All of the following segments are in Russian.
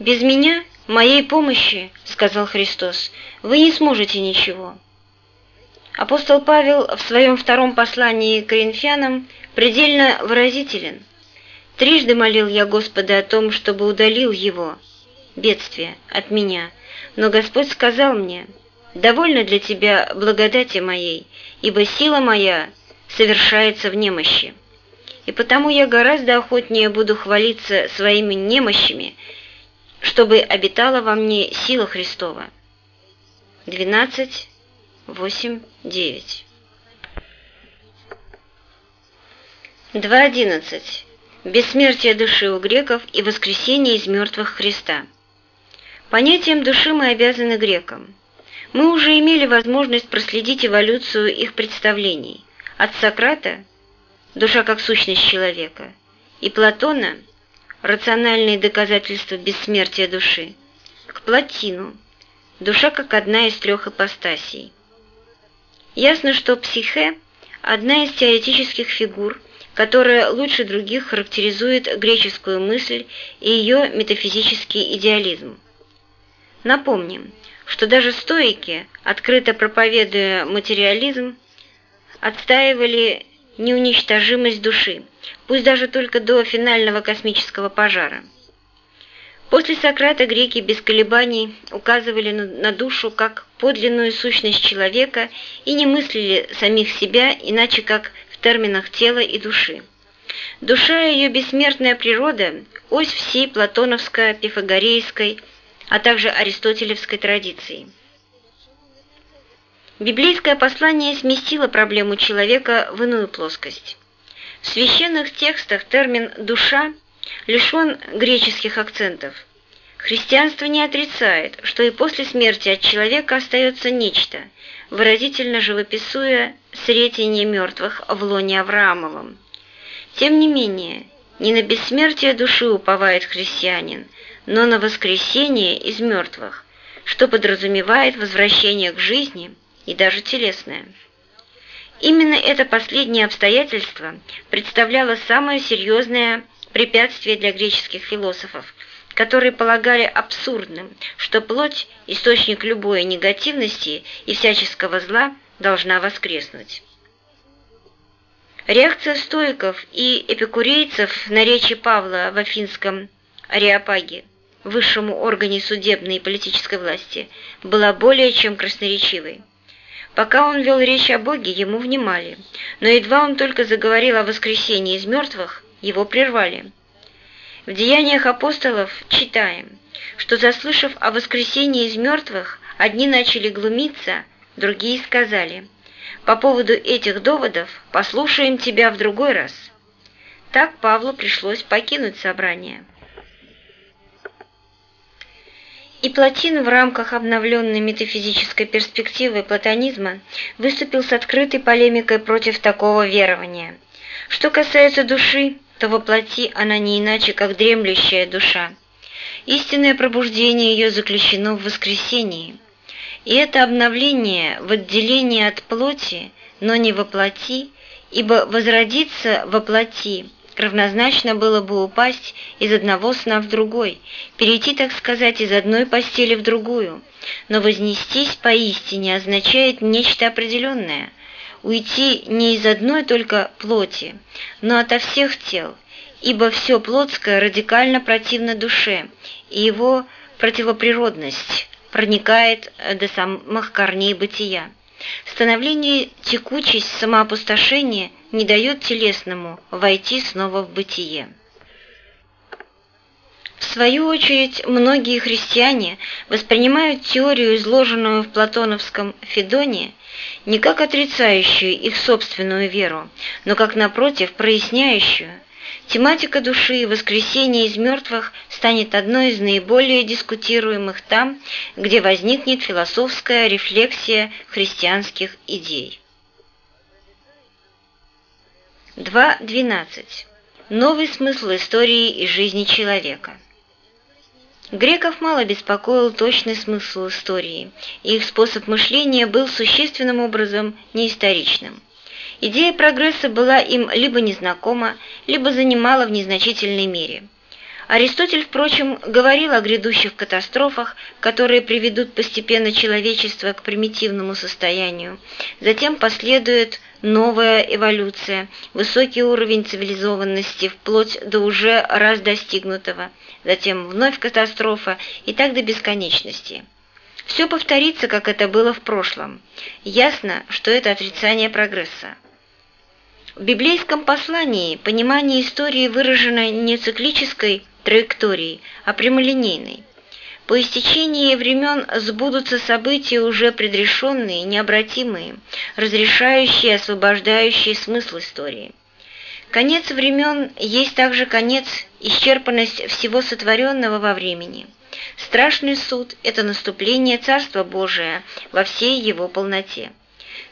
«Без меня, моей помощи, — сказал Христос, — вы не сможете ничего». Апостол Павел в своем втором послании к Коринфянам предельно выразителен. «Трижды молил я Господа о том, чтобы удалил его, бедствие, от меня, но Господь сказал мне, «Довольно для тебя благодати моей, ибо сила моя совершается в немощи. И потому я гораздо охотнее буду хвалиться своими немощами, чтобы обитала во мне сила Христова». 12, 8, 9. 2.11. Бессмертие души у греков и воскресение из мертвых Христа. Понятием души мы обязаны грекам. Мы уже имели возможность проследить эволюцию их представлений. От Сократа – душа как сущность человека, и Платона – рациональные доказательства бессмертия души, к Платину – душа как одна из трех ипостасей. Ясно, что психе – одна из теоретических фигур, которая лучше других характеризует греческую мысль и ее метафизический идеализм. Напомним, что даже стоики, открыто проповедуя материализм, отстаивали неуничтожимость души, пусть даже только до финального космического пожара. После Сократа греки без колебаний указывали на душу как подлинную сущность человека и не мыслили самих себя иначе как в терминах тела и души. Душа и ее бессмертная природа – ось всей платоновско-пифагорейской, а также аристотелевской традиции. Библейское послание сместило проблему человека в иную плоскость. В священных текстах термин «душа» лишен греческих акцентов. Христианство не отрицает, что и после смерти от человека остается нечто, выразительно живописуя сретение мертвых в лоне Авраамовом. Тем не менее, не на бессмертие души уповает христианин, но на воскресение из мертвых, что подразумевает возвращение к жизни и даже телесное. Именно это последнее обстоятельство представляло самое серьезное препятствие для греческих философов, которые полагали абсурдным, что плоть, источник любой негативности и всяческого зла, должна воскреснуть. Реакция стоиков и эпикурейцев на речи Павла в афинском Ариапаге, высшему органе судебной и политической власти, была более чем красноречивой. Пока он вел речь о Боге, ему внимали, но едва он только заговорил о воскресении из мертвых, его прервали. В Деяниях апостолов читаем, что, заслышав о воскресении из мертвых, одни начали глумиться, другие сказали, «По поводу этих доводов послушаем тебя в другой раз». Так Павлу пришлось покинуть собрание. И Платин в рамках обновленной метафизической перспективы платонизма выступил с открытой полемикой против такого верования. Что касается души, то воплоти она не иначе, как дремлющая душа. Истинное пробуждение ее заключено в воскресении. И это обновление в отделении от плоти, но не воплоти, ибо возродиться воплоти – равнозначно было бы упасть из одного сна в другой, перейти, так сказать, из одной постели в другую. Но вознестись поистине означает нечто определенное, уйти не из одной только плоти, но ото всех тел, ибо все плотское радикально противно душе, и его противоприродность проникает до самых корней бытия. Становление текучесть самоопустошения не дает телесному войти снова в бытие. В свою очередь, многие христиане воспринимают теорию, изложенную в платоновском Федоне, не как отрицающую их собственную веру, но как, напротив, проясняющую – Тематика души и воскресения из мертвых станет одной из наиболее дискутируемых там, где возникнет философская рефлексия христианских идей. 2.12. Новый смысл истории и жизни человека. Греков мало беспокоил точный смысл истории, их способ мышления был существенным образом неисторичным. Идея прогресса была им либо незнакома, либо занимала в незначительной мере. Аристотель, впрочем, говорил о грядущих катастрофах, которые приведут постепенно человечество к примитивному состоянию. Затем последует новая эволюция, высокий уровень цивилизованности вплоть до уже раз достигнутого, затем вновь катастрофа и так до бесконечности. Все повторится, как это было в прошлом. Ясно, что это отрицание прогресса. В библейском послании понимание истории выражено не циклической траекторией, а прямолинейной. По истечении времен сбудутся события, уже предрешенные, необратимые, разрешающие освобождающие смысл истории. Конец времен есть также конец, исчерпанность всего сотворенного во времени. Страшный суд – это наступление Царства Божия во всей его полноте.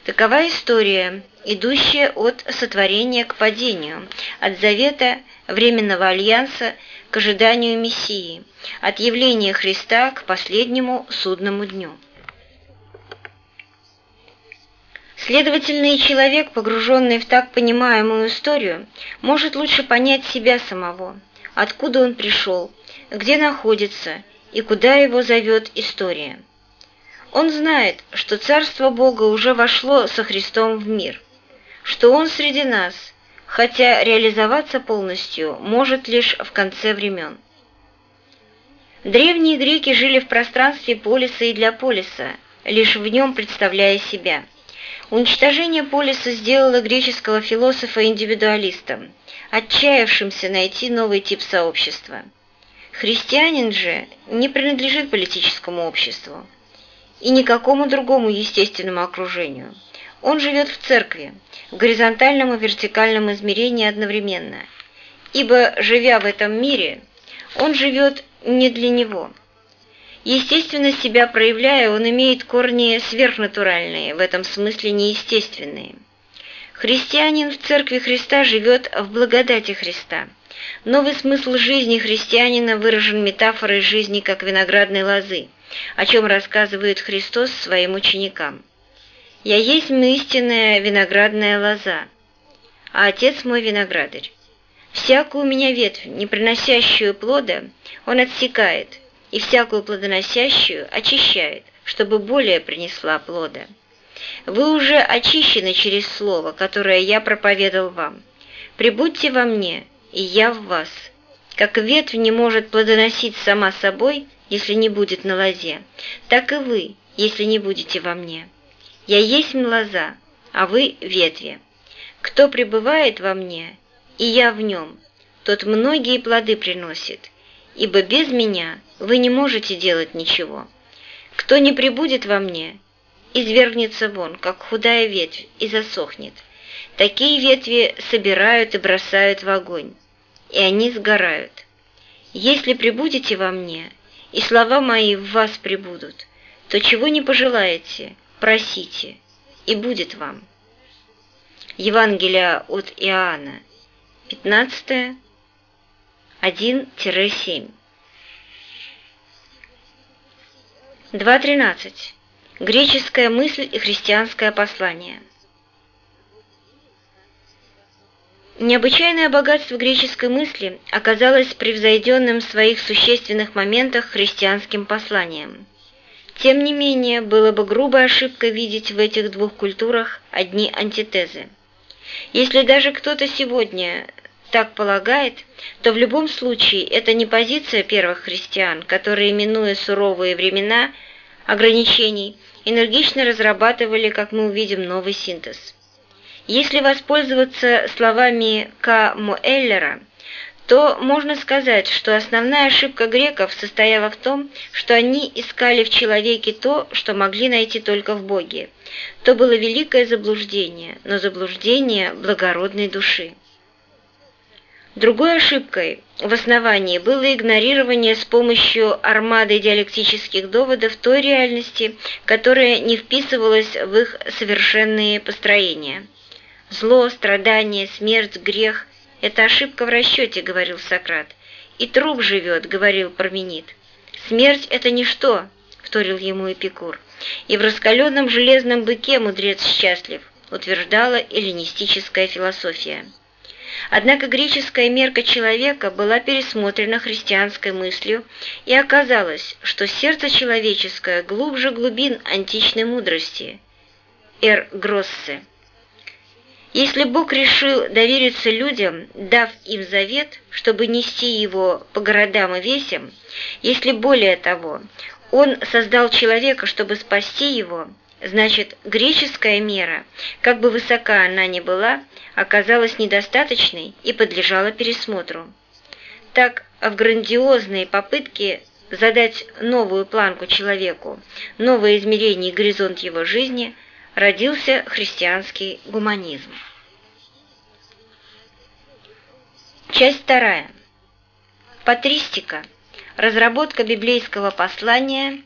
Такова история, идущая от сотворения к падению, от завета временного альянса к ожиданию Мессии, от явления Христа к последнему судному дню. Следовательно, человек, погруженный в так понимаемую историю, может лучше понять себя самого, откуда он пришел, где находится и куда его зовет история. Он знает, что Царство Бога уже вошло со Христом в мир, что Он среди нас, хотя реализоваться полностью может лишь в конце времен. Древние греки жили в пространстве полиса и для полиса, лишь в нем представляя себя. Уничтожение полиса сделало греческого философа индивидуалистом, отчаявшимся найти новый тип сообщества. Христианин же не принадлежит политическому обществу и никакому другому естественному окружению. Он живет в церкви, в горизонтальном и вертикальном измерении одновременно, ибо, живя в этом мире, он живет не для него. Естественно, себя проявляя, он имеет корни сверхнатуральные, в этом смысле неестественные. Христианин в Церкви Христа живет в благодати Христа. Новый смысл жизни христианина выражен метафорой жизни как виноградной лозы о чем рассказывает Христос своим ученикам. «Я есть истинная виноградная лоза, а Отец мой виноградарь. Всякую у меня ветвь, не приносящую плода, Он отсекает, и всякую плодоносящую очищает, чтобы более принесла плода. Вы уже очищены через Слово, которое я проповедал вам. Прибудьте во мне, и я в вас. Как ветвь не может плодоносить сама собой, если не будет на лозе, так и вы, если не будете во мне. Я есть лоза, а вы ветви. Кто пребывает во мне, и я в нем, тот многие плоды приносит, ибо без меня вы не можете делать ничего. Кто не прибудет во мне, извергнется вон, как худая ветвь, и засохнет. Такие ветви собирают и бросают в огонь, и они сгорают. Если прибудете во мне, и слова мои в вас прибудут, то чего не пожелаете, просите, и будет вам. Евангелие от Иоанна, 15, 1-7. 2.13. Греческая мысль и христианское послание. Необычайное богатство греческой мысли оказалось превзойденным в своих существенных моментах христианским посланием. Тем не менее, было бы грубой ошибкой видеть в этих двух культурах одни антитезы. Если даже кто-то сегодня так полагает, то в любом случае это не позиция первых христиан, которые, минуя суровые времена ограничений, энергично разрабатывали, как мы увидим, новый синтез. Если воспользоваться словами К. Муэллера, то можно сказать, что основная ошибка греков состояла в том, что они искали в человеке то, что могли найти только в Боге. То было великое заблуждение, но заблуждение благородной души. Другой ошибкой в основании было игнорирование с помощью армады диалектических доводов той реальности, которая не вписывалась в их совершенные построения. Зло, страдание, смерть, грех – это ошибка в расчете, говорил Сократ. И труп живет, говорил Парменид. Смерть – это ничто, вторил ему Эпикур. И в раскаленном железном быке мудрец счастлив, утверждала эллинистическая философия. Однако греческая мерка человека была пересмотрена христианской мыслью, и оказалось, что сердце человеческое глубже глубин античной мудрости. Эр Гроссе. Если Бог решил довериться людям, дав им завет, чтобы нести его по городам и весям, если более того, Он создал человека, чтобы спасти его, значит, греческая мера, как бы высока она ни была, оказалась недостаточной и подлежала пересмотру. Так, в грандиозные попытки задать новую планку человеку, новое измерение и горизонт его жизни – родился христианский гуманизм. Часть вторая. Патристика. Разработка библейского послания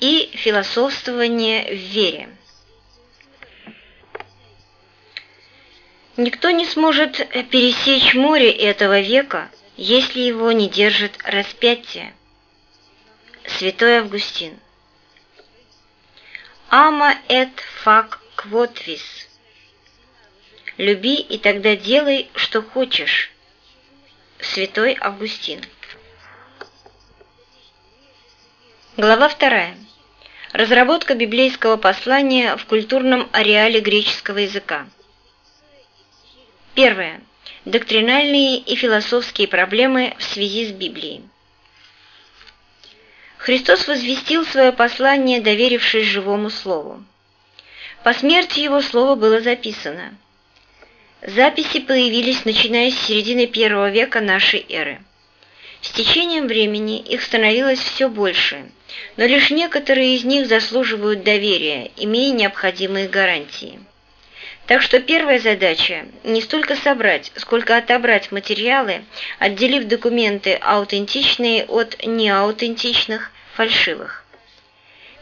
и философствование в вере. Никто не сможет пересечь море этого века, если его не держит распятие. Святой Августин. Ама эт фак квотвис. Люби и тогда делай, что хочешь. Святой Августин. Глава вторая. Разработка библейского послания в культурном ареале греческого языка. Первое. Доктринальные и философские проблемы в связи с Библией. Христос возвестил свое послание, доверившись живому слову. По смерти его слово было записано. Записи появились начиная с середины первого века нашей эры. С течением времени их становилось все больше, но лишь некоторые из них заслуживают доверия, имея необходимые гарантии. Так что первая задача – не столько собрать, сколько отобрать материалы, отделив документы аутентичные от неаутентичных, фальшивых.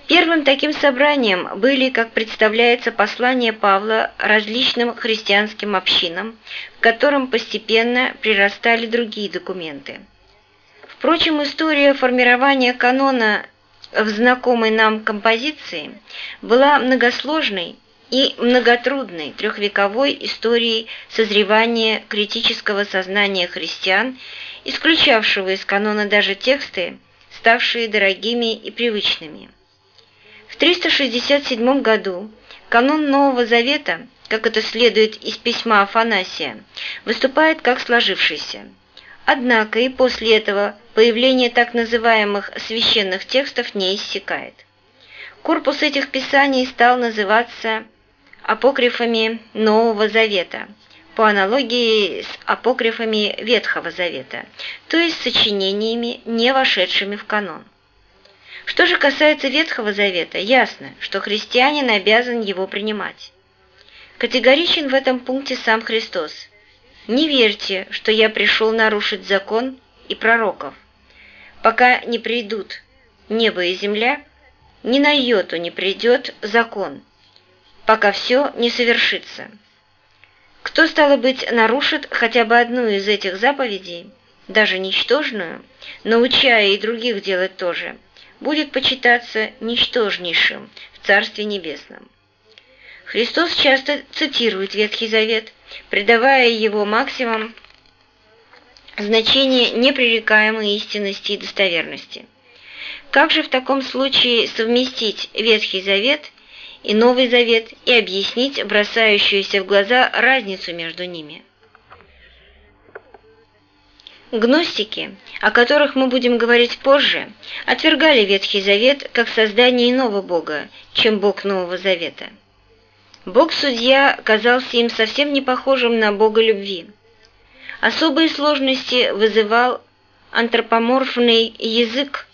Первым таким собранием были, как представляется, послания Павла различным христианским общинам, в котором постепенно прирастали другие документы. Впрочем, история формирования канона в знакомой нам композиции была многосложной и многотрудной трехвековой историей созревания критического сознания христиан, исключавшего из канона даже тексты, ставшие дорогими и привычными. В 367 году канон Нового Завета, как это следует из письма Афанасия, выступает как сложившийся. Однако и после этого появление так называемых священных текстов не иссякает. Корпус этих писаний стал называться апокрифами Нового Завета, по аналогии с апокрифами Ветхого Завета, то есть сочинениями, не вошедшими в канон. Что же касается Ветхого Завета, ясно, что христианин обязан его принимать. Категоричен в этом пункте сам Христос. «Не верьте, что я пришел нарушить закон и пророков. Пока не придут небо и земля, ни на йоту не придет закон, пока все не совершится. Кто, стало быть, нарушит хотя бы одну из этих заповедей, даже ничтожную, научая и других делать то же, будет почитаться ничтожнейшим в Царстве Небесном. Христос часто цитирует Ветхий Завет, придавая его максимум значение непререкаемой истинности и достоверности. Как же в таком случае совместить Ветхий Завет и Новый Завет и объяснить бросающуюся в глаза разницу между ними? Гностики, о которых мы будем говорить позже, отвергали Ветхий Завет как создание иного Бога, чем Бог Нового Завета. Бог-судья казался им совсем не похожим на Бога любви. Особые сложности вызывал антропоморфный язык,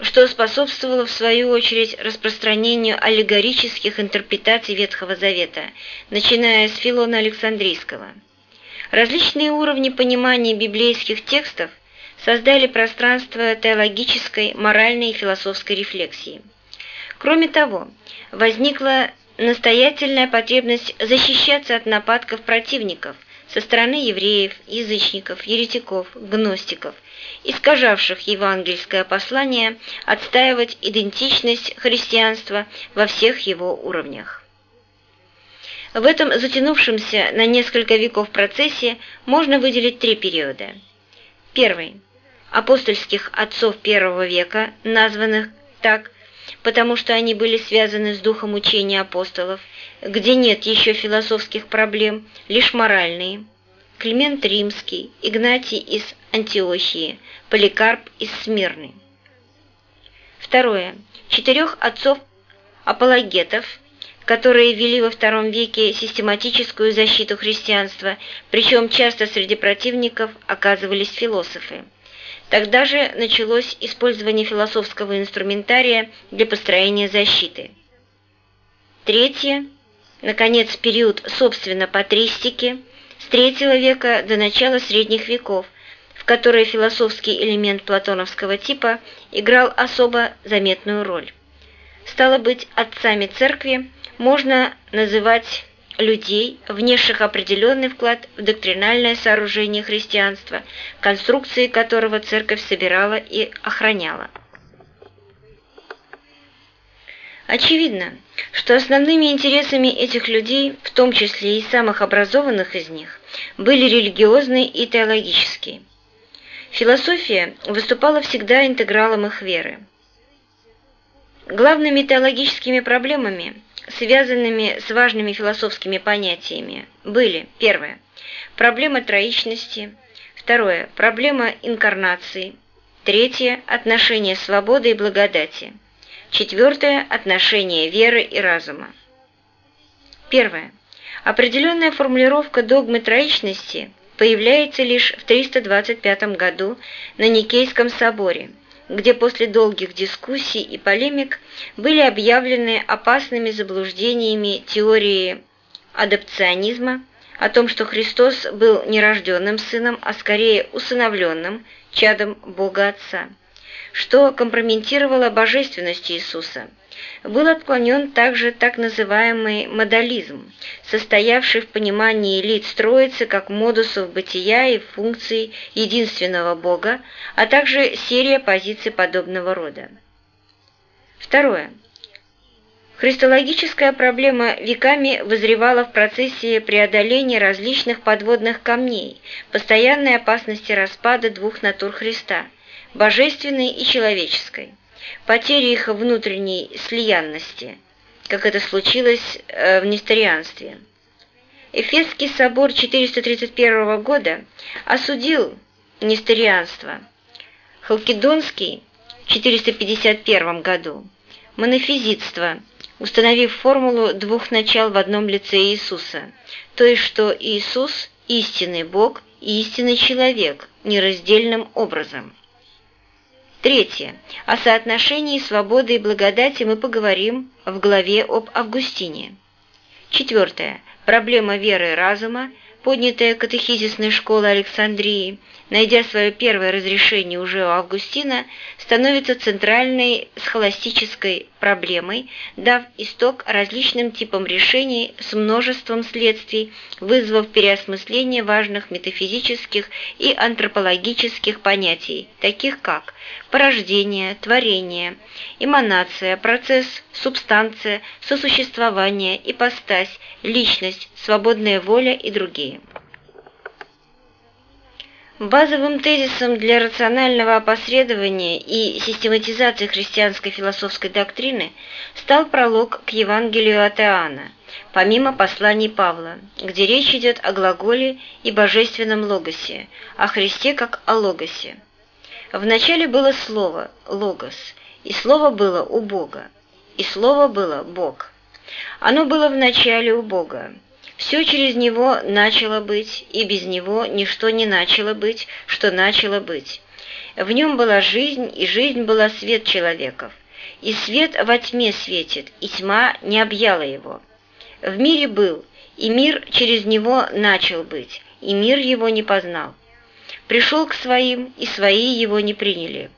что способствовало в свою очередь распространению аллегорических интерпретаций Ветхого Завета, начиная с Филона Александрийского. Различные уровни понимания библейских текстов создали пространство теологической, моральной и философской рефлексии. Кроме того, возникла настоятельная потребность защищаться от нападков противников со стороны евреев, язычников, еретиков, гностиков, искажавших евангельское послание, отстаивать идентичность христианства во всех его уровнях. В этом затянувшемся на несколько веков процессе можно выделить три периода. Первый. Апостольских отцов первого века, названных так, потому что они были связаны с духом учения апостолов, где нет еще философских проблем, лишь моральные. Климент Римский, Игнатий из Антиохии, Поликарп из Смирны. Второе. Четырех отцов-апологетов, которые вели во втором веке систематическую защиту христианства, причем часто среди противников оказывались философы. Тогда же началось использование философского инструментария для построения защиты. Третье. Наконец, период, собственно, патристики с третьего века до начала средних веков, в которой философский элемент платоновского типа играл особо заметную роль. Стало быть, отцами церкви можно называть людей, внесших определенный вклад в доктринальное сооружение христианства, конструкции которого церковь собирала и охраняла. Очевидно, что основными интересами этих людей, в том числе и самых образованных из них, были религиозные и теологические. Философия выступала всегда интегралом их веры. Главными теологическими проблемами связанными с важными философскими понятиями, были первое – проблема троичности, второе – проблема инкарнации, третье – отношение свободы и благодати, четвертое – отношение веры и разума. Первое. Определенная формулировка догмы троичности появляется лишь в 325 году на Никейском соборе – где после долгих дискуссий и полемик были объявлены опасными заблуждениями теории адапционизма о том, что Христос был не рожденным сыном, а скорее усыновленным чадом Бога Отца, что компрометировало божественность Иисуса – был отклонен также так называемый модализм, состоявший в понимании лиц Троицы как модусов бытия и функций единственного Бога, а также серия позиций подобного рода. Второе. Христологическая проблема веками вызревала в процессе преодоления различных подводных камней, постоянной опасности распада двух натур Христа – божественной и человеческой потери их внутренней слиянности, как это случилось э, в несторианстве. Эфесский собор 431 года осудил несторианство. Халкидонский в 451 году – монофизитство, установив формулу двух начал в одном лице Иисуса, то есть что Иисус – истинный Бог и истинный человек нераздельным образом. Третье. О соотношении свободы и благодати мы поговорим в главе об Августине. Четвертое. Проблема веры и разума, поднятая катехизисной школой Александрии, найдя свое первое разрешение уже у Августина, становится центральной схоластической проблемой, дав исток различным типам решений с множеством следствий, вызвав переосмысление важных метафизических и антропологических понятий, таких как порождение, творение, эманация, процесс, субстанция, сосуществование, ипостась, личность, свободная воля и другие. Базовым тезисом для рационального опосредования и систематизации христианской философской доктрины стал пролог к Евангелию от Иоанна, помимо посланий Павла, где речь идет о глаголе и божественном логосе, о Христе как о логосе. Вначале было Слово, логос, и Слово было у Бога, и Слово было Бог. Оно было вначале у Бога. Все через него начало быть, и без него ничто не начало быть, что начало быть. В нем была жизнь, и жизнь была свет человеков. И свет во тьме светит, и тьма не объяла его. В мире был, и мир через него начал быть, и мир его не познал. Пришел к своим, и свои его не приняли.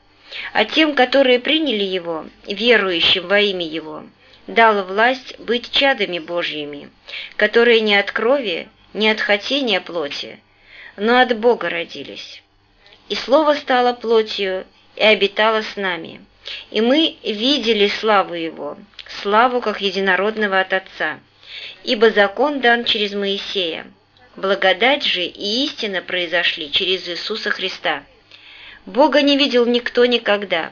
А тем, которые приняли его, верующим во имя его, дал власть быть чадами Божьими, которые не от крови, не от хотения плоти, но от Бога родились. И Слово стало плотью и обитало с нами, и мы видели славу Его, славу как единородного от Отца, ибо закон дан через Моисея. Благодать же и истина произошли через Иисуса Христа. Бога не видел никто никогда.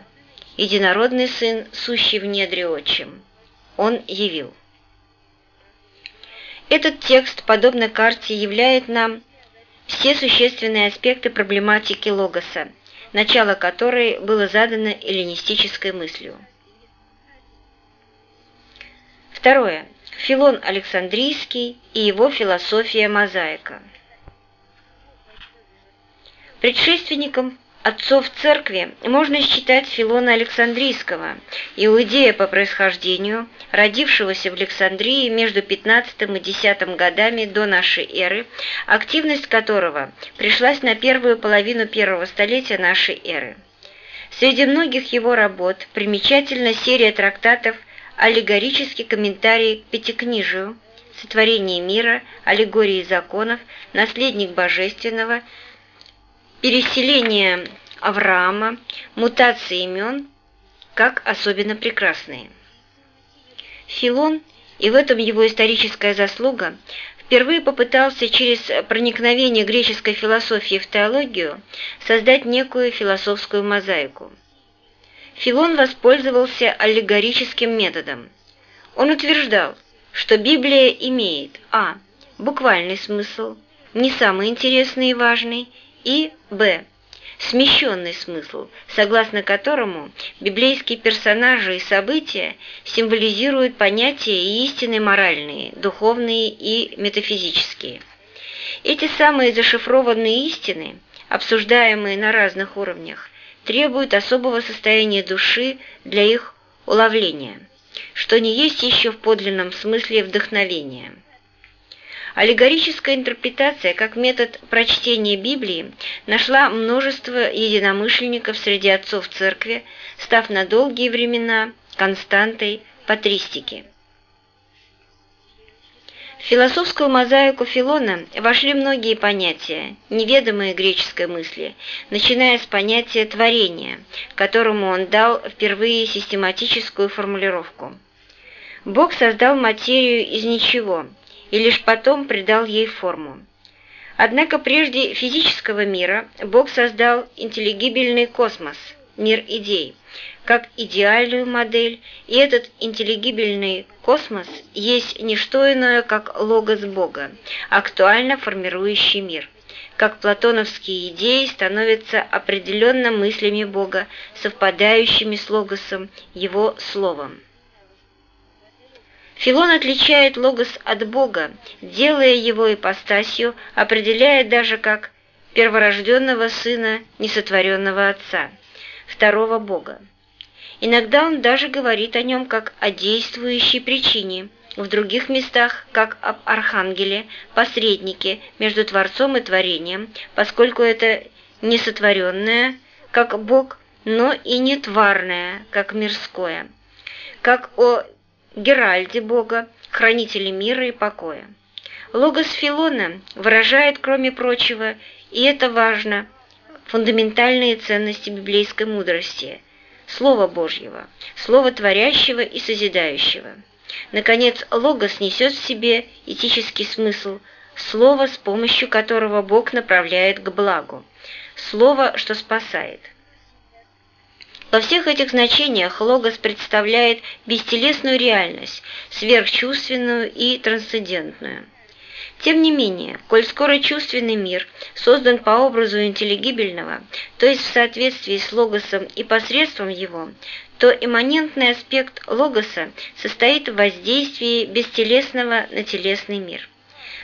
Единородный Сын, сущий в недре отчим. Он явил. Этот текст, подобно карте, являет нам все существенные аспекты проблематики логоса, начало которой было задано эллинистической мыслью. Второе. Филон Александрийский и его философия мозаика. Предшественником отцов церкви можно считать Филона Александрийского, иудея по происхождению, родившегося в Александрии между 15 и 10 годами до нашей эры, активность которого пришлась на первую половину первого столетия нашей эры. Среди многих его работ примечательна серия трактатов аллегорический комментарий к Пятикнижию, сотворение мира, аллегории законов, наследник божественного, переселение Авраама, мутации имен, как особенно прекрасные. Филон, и в этом его историческая заслуга, впервые попытался через проникновение греческой философии в теологию создать некую философскую мозаику – Филон воспользовался аллегорическим методом. Он утверждал, что Библия имеет а. буквальный смысл, не самый интересный и важный, и б. смещенный смысл, согласно которому библейские персонажи и события символизируют понятия и истины моральные, духовные и метафизические. Эти самые зашифрованные истины, обсуждаемые на разных уровнях, требуют особого состояния души для их уловления, что не есть еще в подлинном смысле вдохновения. Аллегорическая интерпретация как метод прочтения Библии нашла множество единомышленников среди отцов церкви, став на долгие времена константой патристики. В философскую мозаику Филона вошли многие понятия, неведомые греческой мысли, начиная с понятия творения, которому он дал впервые систематическую формулировку. Бог создал материю из ничего и лишь потом придал ей форму. Однако прежде физического мира Бог создал интеллигибельный космос, мир идей, как идеальную модель, и этот интеллигибельный космос есть не что иное, как логос Бога, актуально формирующий мир. Как платоновские идеи становятся определенно мыслями Бога, совпадающими с логосом, его словом. Филон отличает логос от Бога, делая его ипостасью, определяя даже как перворожденного сына несотворенного Отца, второго Бога. Иногда он даже говорит о нем как о действующей причине, в других местах как об архангеле, посреднике между Творцом и творением, поскольку это не сотворенное, как Бог, но и не тварное, как мирское, как о Геральде Бога, хранителе мира и покоя. Логос Филона выражает, кроме прочего, и это важно, фундаментальные ценности библейской мудрости, Слова Божьего, Слова творящего и созидающего. Наконец, логос несет в себе этический смысл, слово, с помощью которого Бог направляет к благу, слово, что спасает. Во всех этих значениях логос представляет бестелесную реальность, сверхчувственную и трансцендентную. Тем не менее, коль скоро чувственный мир создан по образу интеллигибельного, то есть в соответствии с логосом и посредством его, то имманентный аспект логоса состоит в воздействии бестелесного на телесный мир.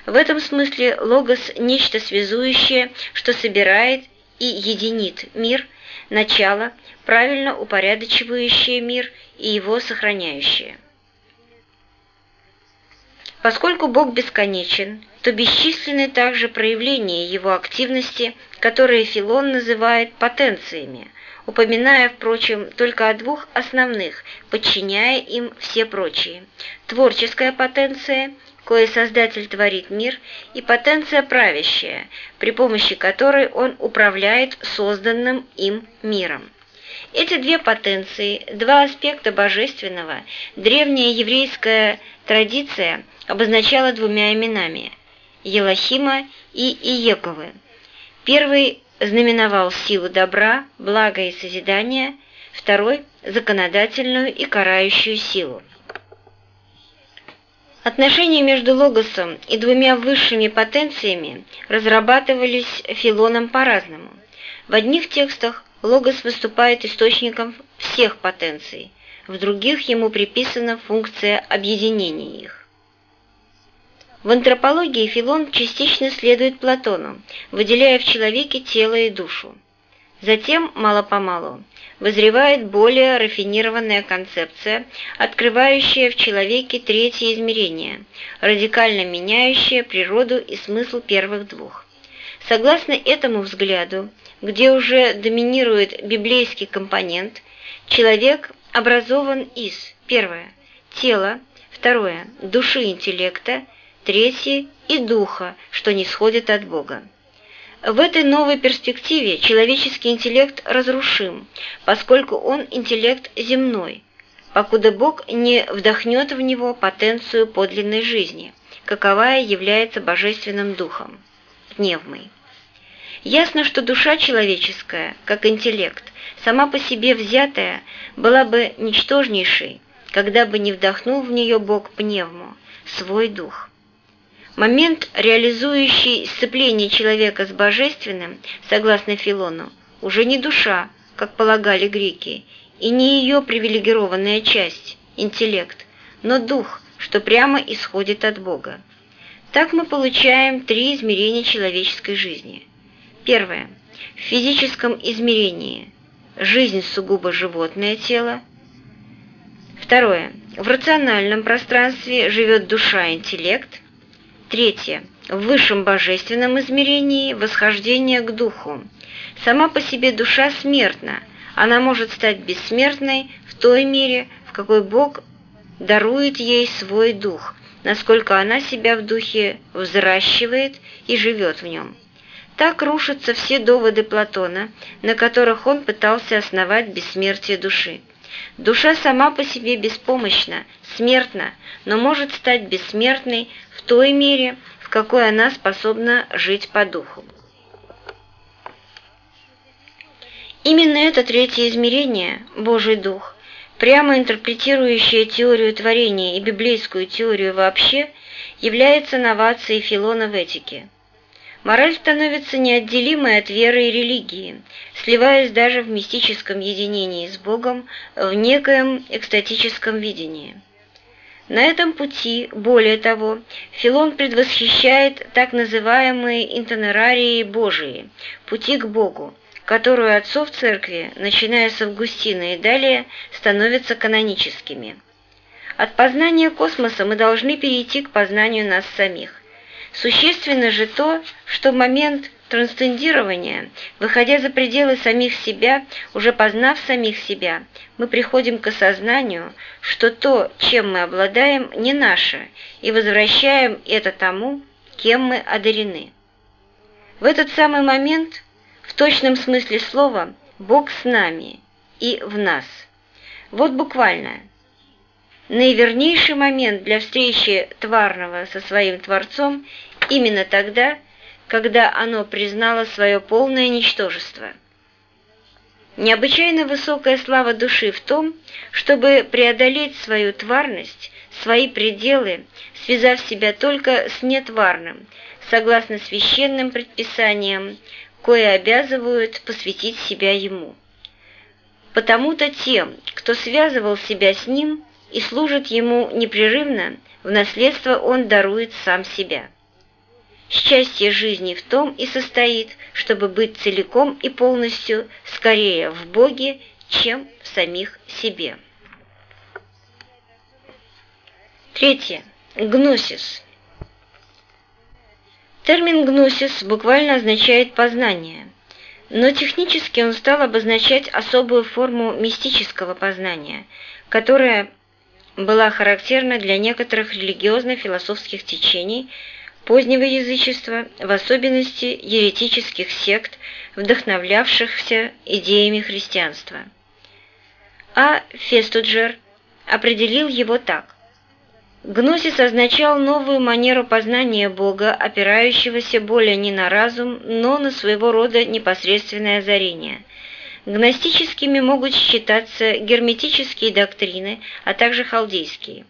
В этом смысле логос – нечто связующее, что собирает и единит мир, начало, правильно упорядочивающее мир и его сохраняющее. Поскольку Бог бесконечен, то бесчисленны также проявления Его активности, которые Филон называет потенциями, упоминая, впрочем, только о двух основных, подчиняя им все прочие. Творческая потенция, кое Создатель творит мир, и потенция правящая, при помощи которой он управляет созданным им миром. Эти две потенции, два аспекта божественного, древняя еврейская традиция обозначала двумя именами – Елохима и Иековы. Первый знаменовал силу добра, блага и созидания, второй – законодательную и карающую силу. Отношения между логосом и двумя высшими потенциями разрабатывались Филоном по-разному. В одних текстах логос выступает источником всех потенций, в других ему приписана функция объединения их. В антропологии Филон частично следует Платону, выделяя в человеке тело и душу. Затем, мало-помалу, вызревает более рафинированная концепция, открывающая в человеке третье измерение, радикально меняющее природу и смысл первых двух. Согласно этому взгляду, где уже доминирует библейский компонент, человек образован из, первое, тела, второе, души интеллекта, третье – и духа, что не сходит от Бога. В этой новой перспективе человеческий интеллект разрушим, поскольку он интеллект земной, покуда Бог не вдохнет в него потенцию подлинной жизни, каковая является божественным духом, пневмой. Ясно, что душа человеческая, как интеллект, сама по себе взятая, была бы ничтожнейшей, когда бы не вдохнул в нее Бог пневму, свой дух. Момент, реализующий сцепление человека с божественным, согласно Филону, уже не душа, как полагали греки, и не ее привилегированная часть, интеллект, но дух, что прямо исходит от Бога. Так мы получаем три измерения человеческой жизни. Первое. В физическом измерении – жизнь сугубо животное тело. Второе. В рациональном пространстве живет душа-интеллект – Третье. В высшем божественном измерении восхождение к духу. Сама по себе душа смертна, она может стать бессмертной в той мере, в какой Бог дарует ей свой дух, насколько она себя в духе взращивает и живет в нем. Так рушатся все доводы Платона, на которых он пытался основать бессмертие души. Душа сама по себе беспомощна, смертна, но может стать бессмертной той мере, в какой она способна жить по духу. Именно это третье измерение, Божий Дух, прямо интерпретирующее теорию творения и библейскую теорию вообще, является новацией Филона в этике. Мораль становится неотделимой от веры и религии, сливаясь даже в мистическом единении с Богом в некоем экстатическом видении. На этом пути, более того, Филон предвосхищает так называемые интонерарии Божии, пути к Богу, которые отцов церкви, начиная с Августина и далее, становятся каноническими. От познания космоса мы должны перейти к познанию нас самих. Существенно же то, что в момент трансцендирования, выходя за пределы самих себя, уже познав самих себя, мы приходим к осознанию, что то, чем мы обладаем, не наше, и возвращаем это тому, кем мы одарены. В этот самый момент, в точном смысле слова, Бог с нами и в нас. Вот буквально. Наивернейший момент для встречи Тварного со своим Творцом именно тогда, когда оно признало свое полное ничтожество. Необычайно высокая слава души в том, чтобы преодолеть свою тварность, свои пределы, связав себя только с нетварным, согласно священным предписаниям, кое обязывают посвятить себя ему. Потому-то тем, кто связывал себя с ним и служит ему непрерывно, в наследство он дарует сам себя. Счастье жизни в том и состоит, чтобы быть целиком и полностью скорее в Боге, чем в самих себе. Третье. Гносис. Термин «гносис» буквально означает «познание», но технически он стал обозначать особую форму мистического познания, которая была характерна для некоторых религиозно-философских течений – позднего язычества, в особенности еретических сект, вдохновлявшихся идеями христианства. А. Фестуджер определил его так. Гносис означал новую манеру познания Бога, опирающегося более не на разум, но на своего рода непосредственное озарение. Гностическими могут считаться герметические доктрины, а также халдейские.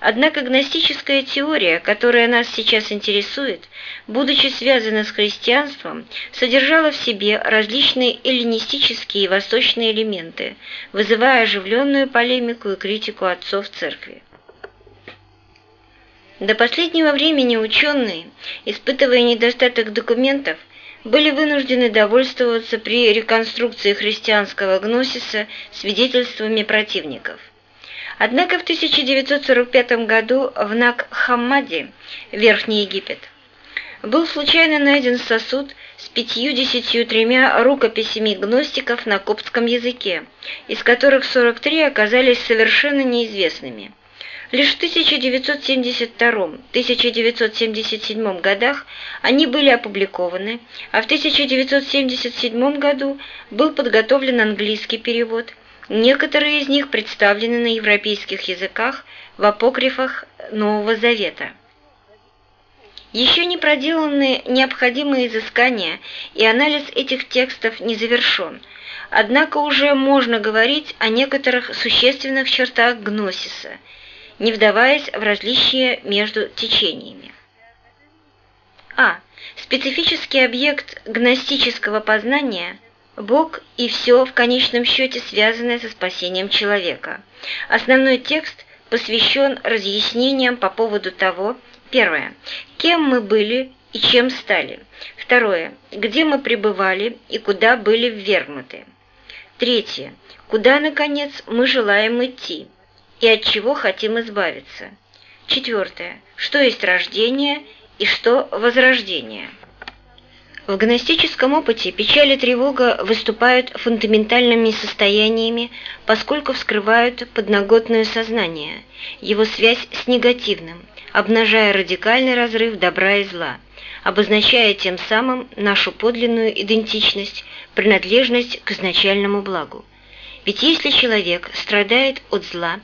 Однако гностическая теория, которая нас сейчас интересует, будучи связана с христианством, содержала в себе различные эллинистические и восточные элементы, вызывая оживленную полемику и критику отцов церкви. До последнего времени ученые, испытывая недостаток документов, были вынуждены довольствоваться при реконструкции христианского гносиса свидетельствами противников. Однако в 1945 году в Нак-Хаммаде, Верхний Египет, был случайно найден сосуд с пятью-десятью тремя рукописями гностиков на коптском языке, из которых 43 оказались совершенно неизвестными. Лишь в 1972-1977 годах они были опубликованы, а в 1977 году был подготовлен английский перевод. Некоторые из них представлены на европейских языках в апокрифах Нового Завета. Еще не проделаны необходимые изыскания, и анализ этих текстов не завершен, однако уже можно говорить о некоторых существенных чертах гносиса – не вдаваясь в различия между течениями. А. Специфический объект гностического познания – Бог и все в конечном счете связанное со спасением человека. Основной текст посвящен разъяснениям по поводу того, первое, кем мы были и чем стали, второе, где мы пребывали и куда были ввергнуты, третье, куда, наконец, мы желаем идти, и от чего хотим избавиться. Четвертое. Что есть рождение и что возрождение. В гностическом опыте печаль и тревога выступают фундаментальными состояниями, поскольку вскрывают подноготное сознание, его связь с негативным, обнажая радикальный разрыв добра и зла, обозначая тем самым нашу подлинную идентичность, принадлежность к изначальному благу. Ведь если человек страдает от зла,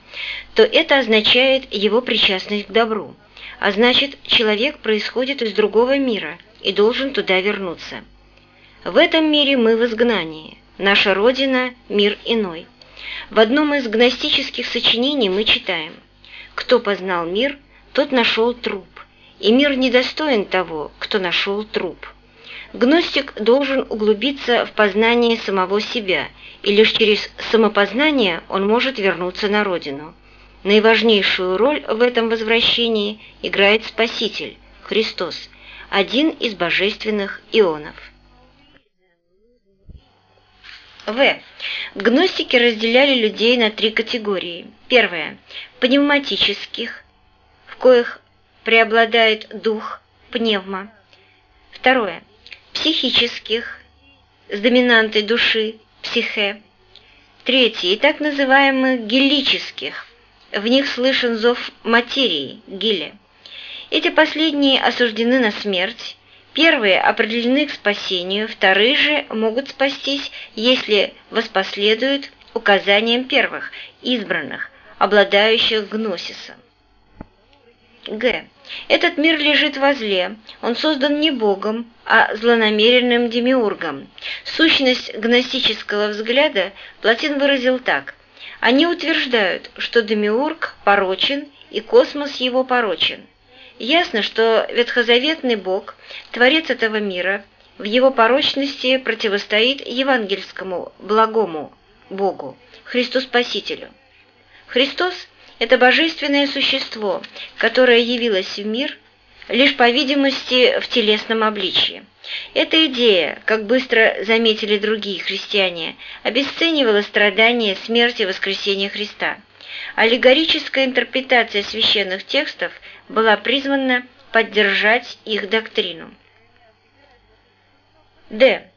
то это означает его причастность к добру, а значит, человек происходит из другого мира и должен туда вернуться. В этом мире мы в изгнании, наша Родина – мир иной. В одном из гностических сочинений мы читаем «Кто познал мир, тот нашел труп, и мир недостоин того, кто нашел труп». Гностик должен углубиться в познание самого себя, и лишь через самопознание он может вернуться на родину. Наиважнейшую роль в этом возвращении играет Спаситель, Христос, один из божественных ионов. В. Гностики разделяли людей на три категории. Первое – пневматических, в коих преобладает дух, пневма. Второе психических, с доминантой души, психе. Третье, и так называемых гелических, в них слышен зов материи, гиле. Эти последние осуждены на смерть, первые определены к спасению, вторые же могут спастись, если воспоследуют указаниям первых, избранных, обладающих гносисом. Г. Этот мир лежит во зле, он создан не Богом, а злонамеренным демиургом. Сущность гностического взгляда Платин выразил так. Они утверждают, что демиург порочен и космос его порочен. Ясно, что ветхозаветный Бог, Творец этого мира, в его порочности противостоит евангельскому благому Богу, Христу Спасителю. Христос – это божественное существо, которое явилось в мир лишь, по видимости, в телесном обличье. Эта идея, как быстро заметили другие христиане, обесценивала страдания, смерти и воскресения Христа. Аллегорическая интерпретация священных текстов была призвана поддержать их доктрину. Д.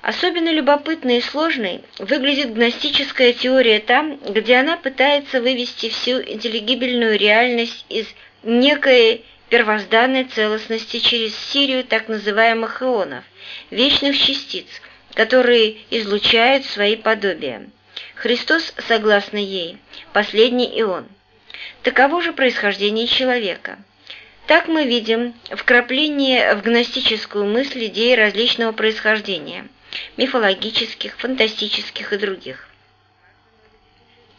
Особенно любопытной и сложной выглядит гностическая теория там, где она пытается вывести всю интеллигибельную реальность из некой первозданной целостности через серию так называемых ионов, вечных частиц, которые излучают свои подобия. Христос, согласно ей, последний и он. Таково же происхождение человека. Так мы видим вкрапление в гностическую мысль идей различного происхождения – мифологических, фантастических и других.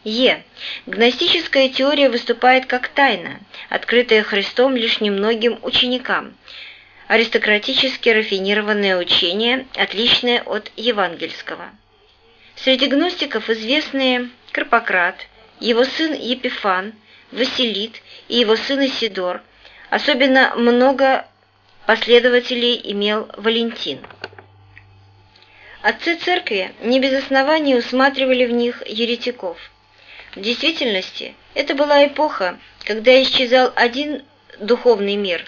Е. Гностическая теория выступает как тайна, открытая Христом лишь немногим ученикам. Аристократически рафинированное учение, отличное от евангельского. Среди гностиков известные Карпократ, его сын Епифан, Василит и его сын Исидор. Особенно много последователей имел Валентин. Отцы церкви не без оснований усматривали в них еретиков – в действительности, это была эпоха, когда исчезал один духовный мир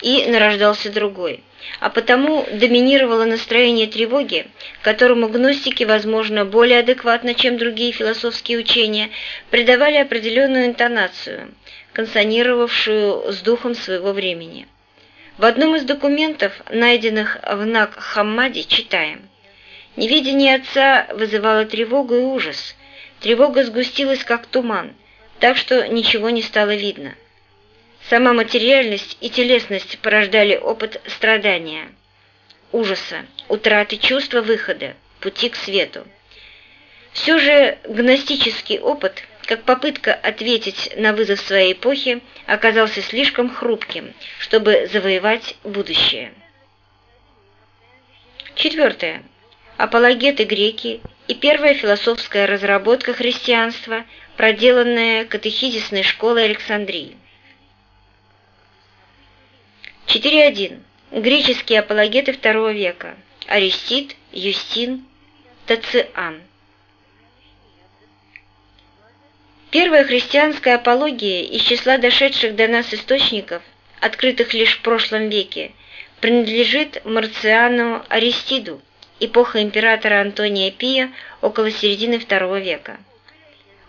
и нарождался другой, а потому доминировало настроение тревоги, которому гностики, возможно, более адекватно, чем другие философские учения, придавали определенную интонацию, консонировавшую с духом своего времени. В одном из документов, найденных в Нак-Хаммаде, читаем «Невидение отца вызывало тревогу и ужас», Тревога сгустилась, как туман, так что ничего не стало видно. Сама материальность и телесность порождали опыт страдания, ужаса, утраты чувства выхода, пути к свету. Все же гностический опыт, как попытка ответить на вызов своей эпохи, оказался слишком хрупким, чтобы завоевать будущее. Четвертое. Апологеты греки и первая философская разработка христианства, проделанная катехизисной школой Александрии. 4.1. Греческие апологеты II века. Аристид, Юстин, Тациан. Первая христианская апология из числа дошедших до нас источников, открытых лишь в прошлом веке, принадлежит Марциану Аристиду, эпоха императора Антония Пия около середины II века.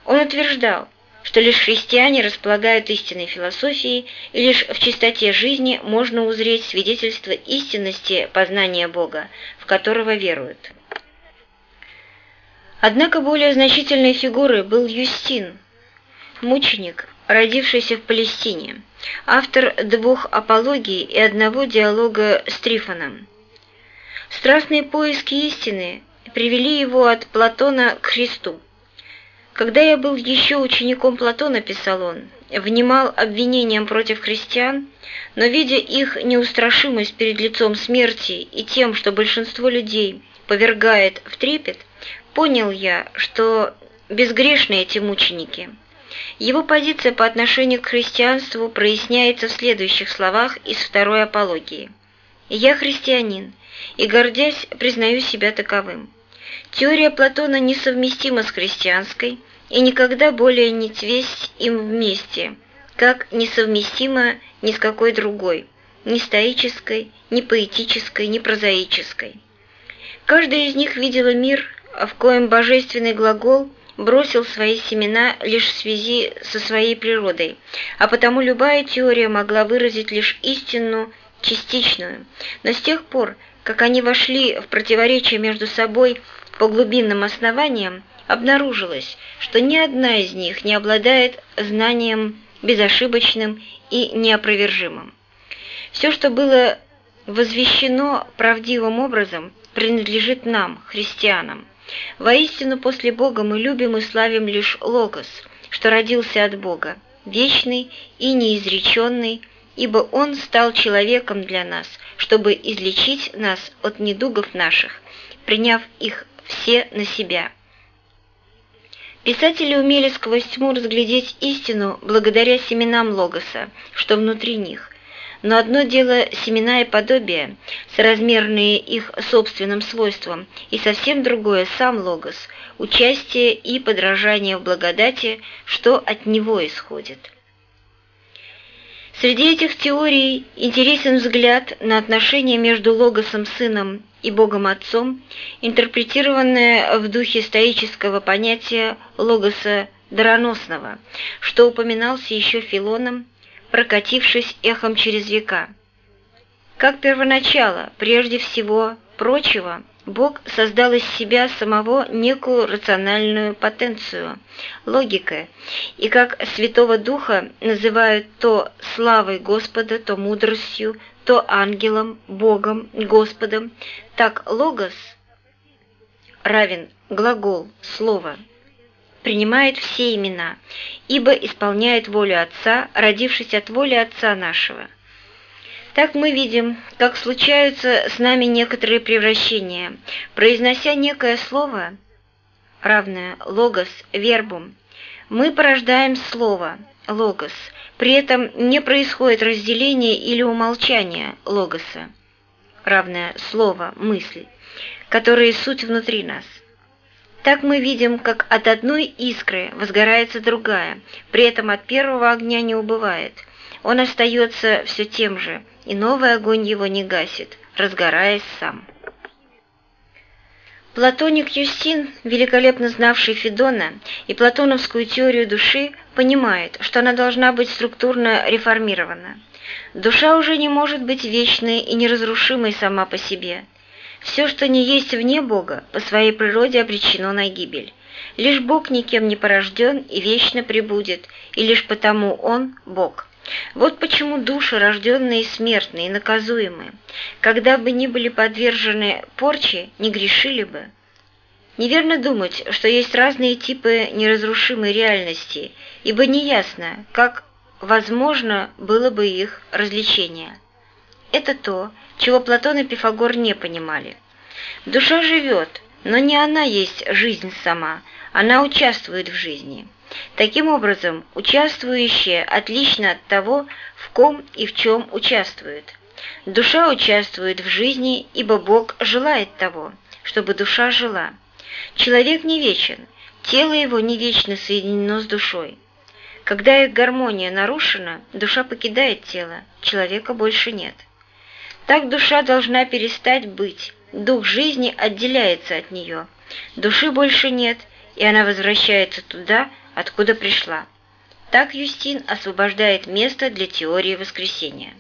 Он утверждал, что лишь христиане располагают истинной философией, и лишь в чистоте жизни можно узреть свидетельство истинности познания Бога, в которого веруют. Однако более значительной фигурой был Юстин, мученик, родившийся в Палестине, автор двух апологий и одного диалога с Трифоном. Страстные поиски истины привели его от Платона к Христу. Когда я был еще учеником Платона, писал он, внимал обвинениям против христиан, но видя их неустрашимость перед лицом смерти и тем, что большинство людей повергает в трепет, понял я, что безгрешны эти мученики. Его позиция по отношению к христианству проясняется в следующих словах из второй апологии. «Я христианин, и, гордясь, признаю себя таковым. Теория Платона несовместима с христианской и никогда более не твесть им вместе, как несовместима ни с какой другой, ни стоической, ни поэтической, ни прозаической. Каждая из них видела мир, в коем божественный глагол бросил свои семена лишь в связи со своей природой, а потому любая теория могла выразить лишь истину частичную. Но с тех пор, как они вошли в противоречие между собой по глубинным основаниям, обнаружилось, что ни одна из них не обладает знанием безошибочным и неопровержимым. Все, что было возвещено правдивым образом, принадлежит нам, христианам. Воистину, после Бога мы любим и славим лишь Логос, что родился от Бога, вечный и неизреченный, ибо Он стал человеком для нас, чтобы излечить нас от недугов наших, приняв их все на себя. Писатели умели сквозь тьму разглядеть истину благодаря семенам Логоса, что внутри них. Но одно дело семена и подобия, соразмерные их собственным свойствам, и совсем другое сам Логос, участие и подражание в благодати, что от него исходит. Среди этих теорий интересен взгляд на отношения между Логосом Сыном и Богом Отцом, интерпретированное в духе стоического понятия Логоса Дароносного, что упоминался еще Филоном, прокатившись эхом через века. Как первоначало, прежде всего, прочего, Бог создал из себя самого некую рациональную потенцию, логика, и как Святого Духа называют то славой Господа, то мудростью, то ангелом, Богом, Господом, так логос равен глагол, слово, принимает все имена, ибо исполняет волю Отца, родившись от воли Отца нашего. Так мы видим, как случаются с нами некоторые превращения. Произнося некое слово, равное логос, вербум, мы порождаем слово, логос, при этом не происходит разделение или умолчание логоса, равное слово, мысль, которые суть внутри нас. Так мы видим, как от одной искры возгорается другая, при этом от первого огня не убывает. Он остается все тем же – и новый огонь его не гасит, разгораясь сам. Платоник Юстин, великолепно знавший Федона и платоновскую теорию души, понимает, что она должна быть структурно реформирована. Душа уже не может быть вечной и неразрушимой сама по себе. Все, что не есть вне Бога, по своей природе обречено на гибель. Лишь Бог никем не порожден и вечно пребудет, и лишь потому Он – Бог. Вот почему души, рожденные смертные и наказуемые, когда бы ни были подвержены порче, не грешили бы. Неверно думать, что есть разные типы неразрушимой реальности, ибо неясно, как возможно было бы их развлечение. Это то, чего Платон и Пифагор не понимали. Душа живет, но не она есть жизнь сама, она участвует в жизни. Таким образом, участвующее отлично от того, в ком и в чем участвует. Душа участвует в жизни, ибо Бог желает того, чтобы душа жила. Человек не вечен, тело его не вечно соединено с душой. Когда их гармония нарушена, душа покидает тело, человека больше нет. Так душа должна перестать быть, дух жизни отделяется от нее, души больше нет, и она возвращается туда, откуда пришла. Так Юстин освобождает место для теории воскресения.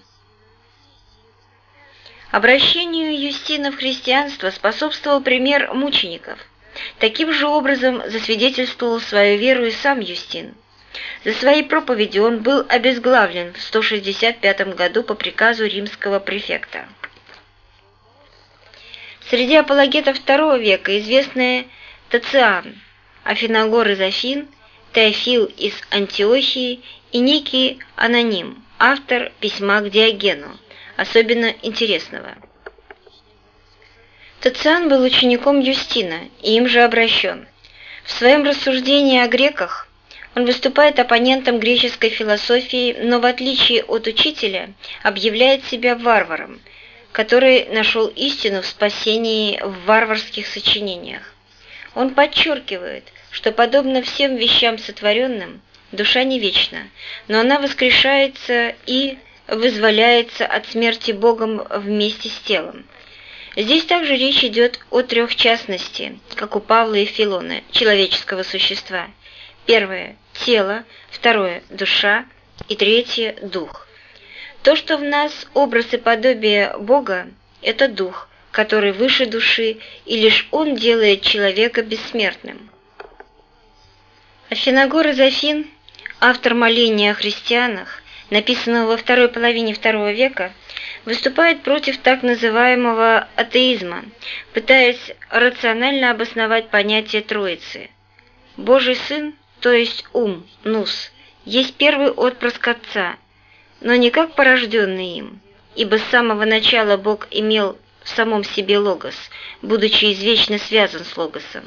Обращению Юстина в христианство способствовал пример мучеников. Таким же образом засвидетельствовал свою веру и сам Юстин. За свои проповеди он был обезглавлен в 165 году по приказу римского префекта. Среди апологетов II века известные Тациан, Афиногор из Афин Теофил из Антиохии и некий аноним, автор письма к Диогену, особенно интересного. Тациан был учеником Юстина и им же обращен. В своем рассуждении о греках он выступает оппонентом греческой философии, но в отличие от учителя объявляет себя варваром, который нашел истину в спасении в варварских сочинениях. Он подчеркивает, что, подобно всем вещам сотворенным, душа не вечна, но она воскрешается и вызволяется от смерти Богом вместе с телом. Здесь также речь идет о трех частности, как у Павла и Филона, человеческого существа. Первое – тело, второе – душа и третье – дух. То, что в нас образ и подобие Бога – это дух, который выше души, и лишь он делает человека бессмертным. Афиногор из Афин, автор моления о христианах, написанного во второй половине II века, выступает против так называемого атеизма, пытаясь рационально обосновать понятие Троицы. Божий Сын, то есть ум, нус, есть первый отпрыск Отца, но не как порожденный им, ибо с самого начала Бог имел в самом себе Логос, будучи извечно связан с Логосом.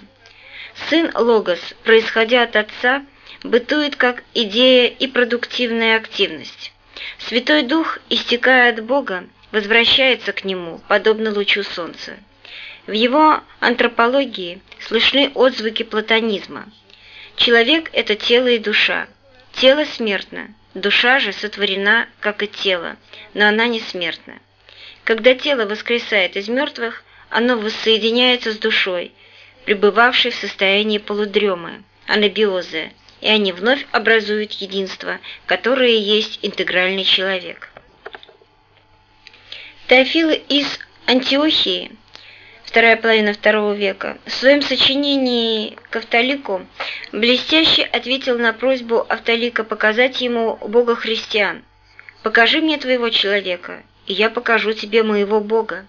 Сын Логос, происходя от Отца, бытует как идея и продуктивная активность. Святой Дух, истекая от Бога, возвращается к Нему, подобно лучу Солнца. В его антропологии слышны отзвуки платонизма. Человек – это тело и душа. Тело смертно, душа же сотворена, как и тело, но она не смертна. Когда тело воскресает из мертвых, оно воссоединяется с душой – пребывавший в состоянии полудремы, анабиоза, и они вновь образуют единство, которое есть интегральный человек. Теофил из Антиохии вторая половина второго века, в своем сочинении к Автолику блестяще ответил на просьбу Автолика показать ему Бога христиан. «Покажи мне твоего человека, и я покажу тебе моего Бога».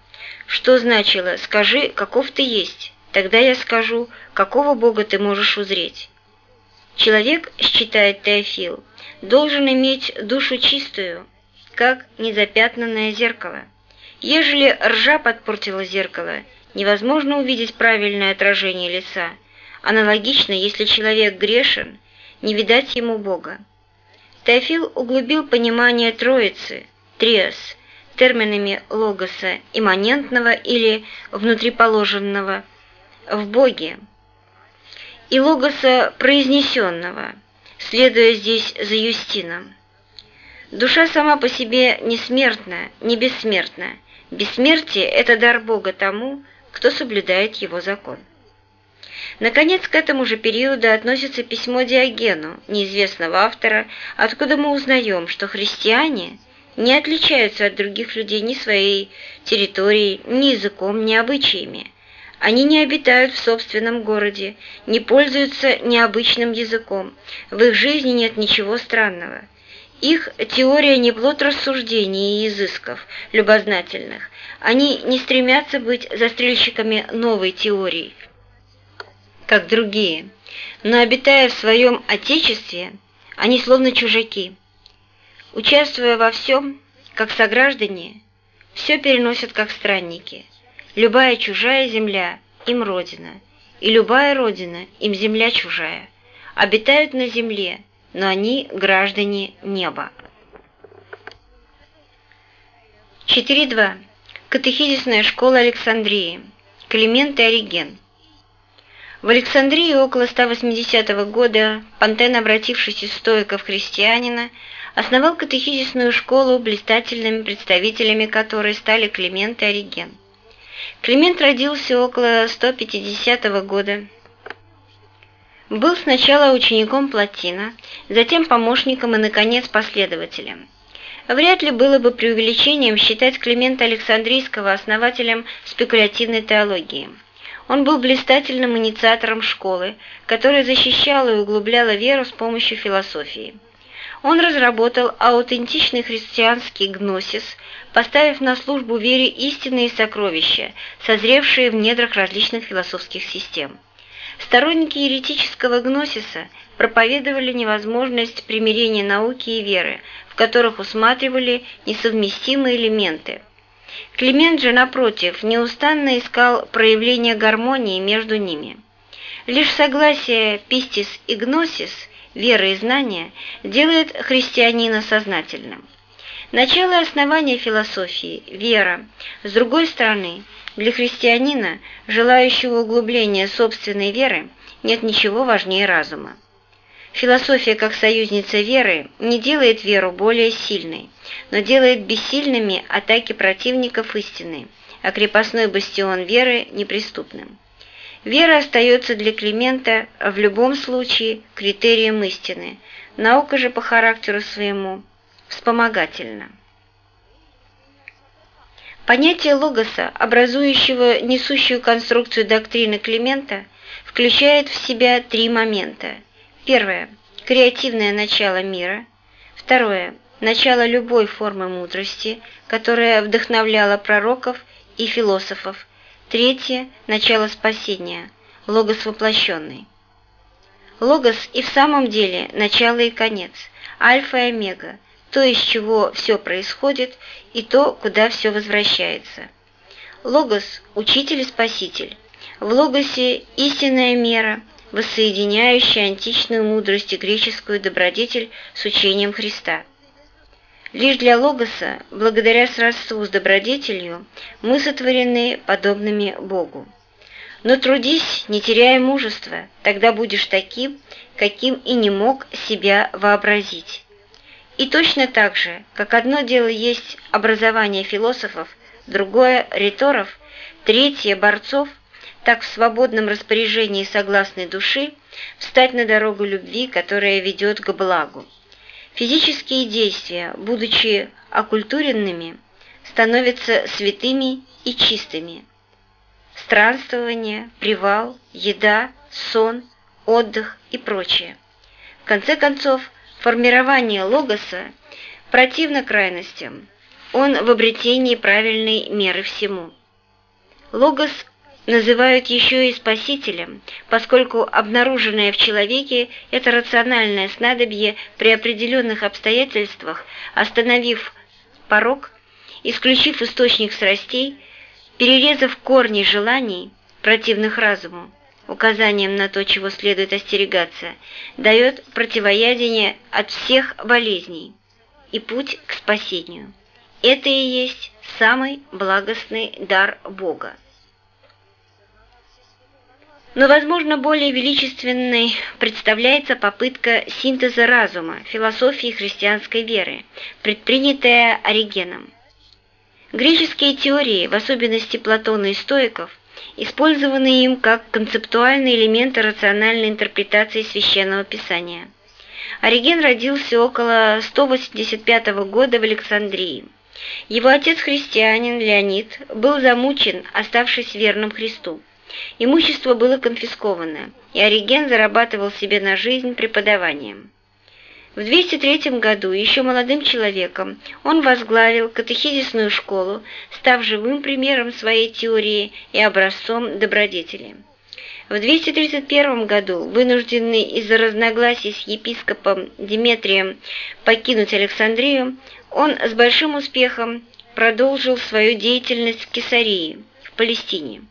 Что значило «скажи, каков ты есть», тогда я скажу, какого Бога ты можешь узреть. Человек, считает Теофил, должен иметь душу чистую, как незапятнанное зеркало. Ежели ржа подпортила зеркало, невозможно увидеть правильное отражение лица. Аналогично, если человек грешен, не видать ему Бога. Теофил углубил понимание Троицы, триос, терминами логоса имманентного или внутриположенного в Боге и логоса произнесенного, следуя здесь за Юстином. Душа сама по себе не смертна, не бессмертна. Бессмертие – это дар Бога тому, кто соблюдает его закон. Наконец, к этому же периоду относится письмо Диогену, неизвестного автора, откуда мы узнаем, что христиане не отличаются от других людей ни своей территорией, ни языком, ни обычаями. Они не обитают в собственном городе, не пользуются необычным языком, в их жизни нет ничего странного – их теория не плод рассуждений и изысков, любознательных. Они не стремятся быть застрельщиками новой теории, как другие. Но обитая в своем отечестве, они словно чужаки. Участвуя во всем, как сограждане, все переносят как странники. Любая чужая земля – им родина, и любая родина – им земля чужая. Обитают на земле – но они граждане неба. 4.2. Катехизисная школа Александрии. Климент и Ориген. В Александрии около 180 года Пантен, обратившись из стоиков христианина, основал катехизисную школу, блистательными представителями которой стали Климент и Ориген. Климент родился около 150 года был сначала учеником Платина, затем помощником и, наконец, последователем. Вряд ли было бы преувеличением считать Климента Александрийского основателем спекулятивной теологии. Он был блистательным инициатором школы, которая защищала и углубляла веру с помощью философии. Он разработал аутентичный христианский гносис, поставив на службу вере истинные сокровища, созревшие в недрах различных философских систем. Сторонники еретического гносиса проповедовали невозможность примирения науки и веры, в которых усматривали несовместимые элементы. Климент же, напротив, неустанно искал проявление гармонии между ними. Лишь согласие пистис и гносис, вера и знания, делает христианина сознательным. Начало и основание философии – вера. С другой стороны – для христианина, желающего углубления собственной веры, нет ничего важнее разума. Философия как союзница веры не делает веру более сильной, но делает бессильными атаки противников истины, а крепостной бастион веры неприступным. Вера остается для Климента в любом случае критерием истины, наука же по характеру своему вспомогательна. Понятие логоса, образующего несущую конструкцию доктрины Климента, включает в себя три момента. Первое – креативное начало мира. Второе – начало любой формы мудрости, которая вдохновляла пророков и философов. Третье – начало спасения, логос воплощенный. Логос и в самом деле начало и конец, альфа и омега – то, из чего все происходит, и то, куда все возвращается. Логос – учитель и спаситель. В логосе – истинная мера, воссоединяющая античную мудрость и греческую добродетель с учением Христа. Лишь для логоса, благодаря сродству с добродетелью, мы сотворены подобными Богу. Но трудись, не теряя мужества, тогда будешь таким, каким и не мог себя вообразить. И точно так же, как одно дело есть образование философов, другое – риторов, третье – борцов, так в свободном распоряжении согласной души встать на дорогу любви, которая ведет к благу. Физические действия, будучи окультуренными, становятся святыми и чистыми. странствование, привал, еда, сон, отдых и прочее. В конце концов, формирование логоса противно крайностям. Он в обретении правильной меры всему. Логос называют еще и спасителем, поскольку обнаруженное в человеке это рациональное снадобье при определенных обстоятельствах, остановив порог, исключив источник страстей, перерезав корни желаний, противных разуму, указанием на то, чего следует остерегаться, дает противоядение от всех болезней и путь к спасению. Это и есть самый благостный дар Бога. Но, возможно, более величественной представляется попытка синтеза разума, философии христианской веры, предпринятая Оригеном. Греческие теории, в особенности Платона и стоиков, использованы им как концептуальные элементы рациональной интерпретации Священного Писания. Ориген родился около 185 года в Александрии. Его отец-христианин Леонид был замучен, оставшись верным Христу. Имущество было конфисковано, и Ориген зарабатывал себе на жизнь преподаванием. В 203 году, еще молодым человеком, он возглавил катехизисную школу, став живым примером своей теории и образцом добродетели. В 231 году, вынужденный из-за разногласий с епископом Диметрием покинуть Александрию, он с большим успехом продолжил свою деятельность в Кесарии, в Палестине.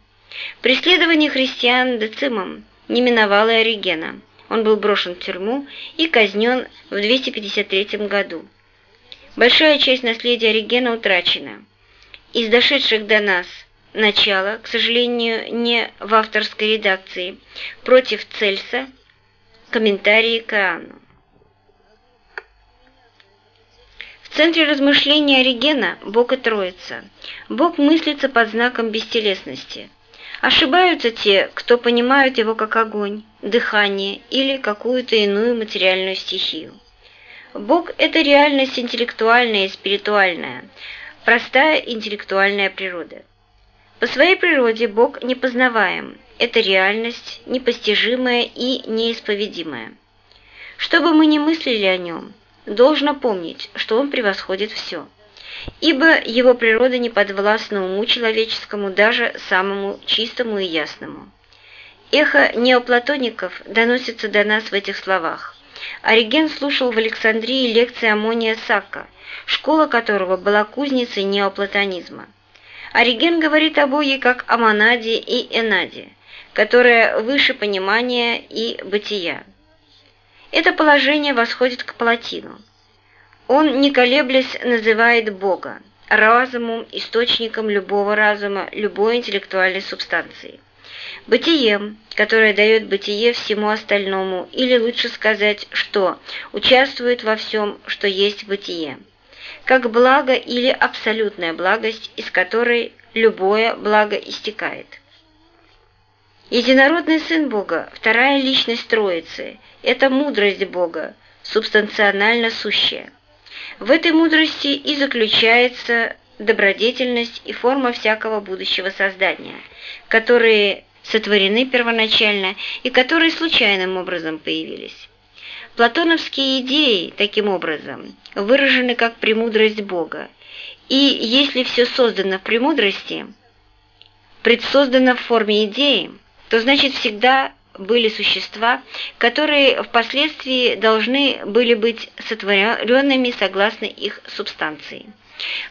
Преследование христиан Децимом не миновало и Оригена. Он был брошен в тюрьму и казнен в 253 году. Большая часть наследия Оригена утрачена. Из дошедших до нас начала, к сожалению, не в авторской редакции, против Цельса, комментарии к Иоанну. В центре размышления Оригена Бог и Троица. Бог мыслится под знаком бестелесности – Ошибаются те, кто понимают его как огонь, дыхание или какую-то иную материальную стихию. Бог – это реальность интеллектуальная и спиритуальная, простая интеллектуальная природа. По своей природе Бог непознаваем, это реальность, непостижимая и неисповедимая. Что бы мы ни мыслили о нем, должно помнить, что он превосходит все – ибо его природа не подвластна уму человеческому, даже самому чистому и ясному. Эхо неоплатоников доносится до нас в этих словах. Ориген слушал в Александрии лекции Амония Сакка, школа которого была кузницей неоплатонизма. Ориген говорит о Боге как о монаде и энаде, которая выше понимания и бытия. Это положение восходит к Палатину. Он, не колеблясь, называет Бога разумом, источником любого разума, любой интеллектуальной субстанции. Бытием, которое дает бытие всему остальному, или лучше сказать, что участвует во всем, что есть бытие, как благо или абсолютная благость, из которой любое благо истекает. Единородный Сын Бога, вторая личность Троицы, это мудрость Бога, субстанционально сущая. В этой мудрости и заключается добродетельность и форма всякого будущего создания, которые сотворены первоначально и которые случайным образом появились. Платоновские идеи, таким образом, выражены как премудрость Бога, и если все создано в премудрости, предсоздано в форме идеи, то значит всегда были существа, которые впоследствии должны были быть сотворенными согласно их субстанции.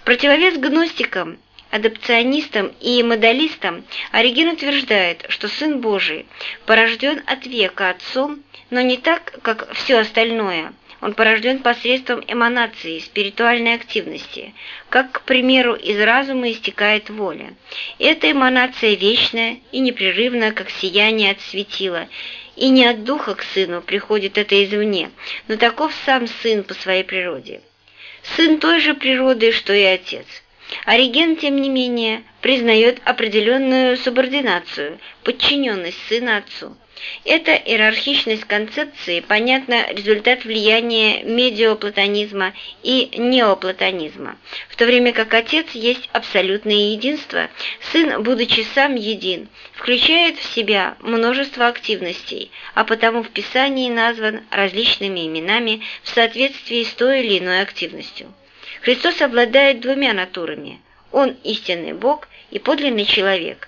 Противовес гностикам, адапционистам и модалистам Ориген утверждает, что Сын Божий порожден от века Отцом, но не так, как все остальное – он порожден посредством эманации, спиритуальной активности, как, к примеру, из разума истекает воля. Эта эманация вечная и непрерывна, как сияние от светила, и не от духа к сыну приходит это извне, но таков сам сын по своей природе. Сын той же природы, что и отец. Ориген, тем не менее, признает определенную субординацию, подчиненность сына отцу. Эта иерархичность концепции, понятно, результат влияния медиоплатонизма и неоплатонизма, в то время как Отец есть абсолютное единство, Сын, будучи сам един, включает в себя множество активностей, а потому в Писании назван различными именами в соответствии с той или иной активностью. Христос обладает двумя натурами – Он истинный Бог и подлинный человек –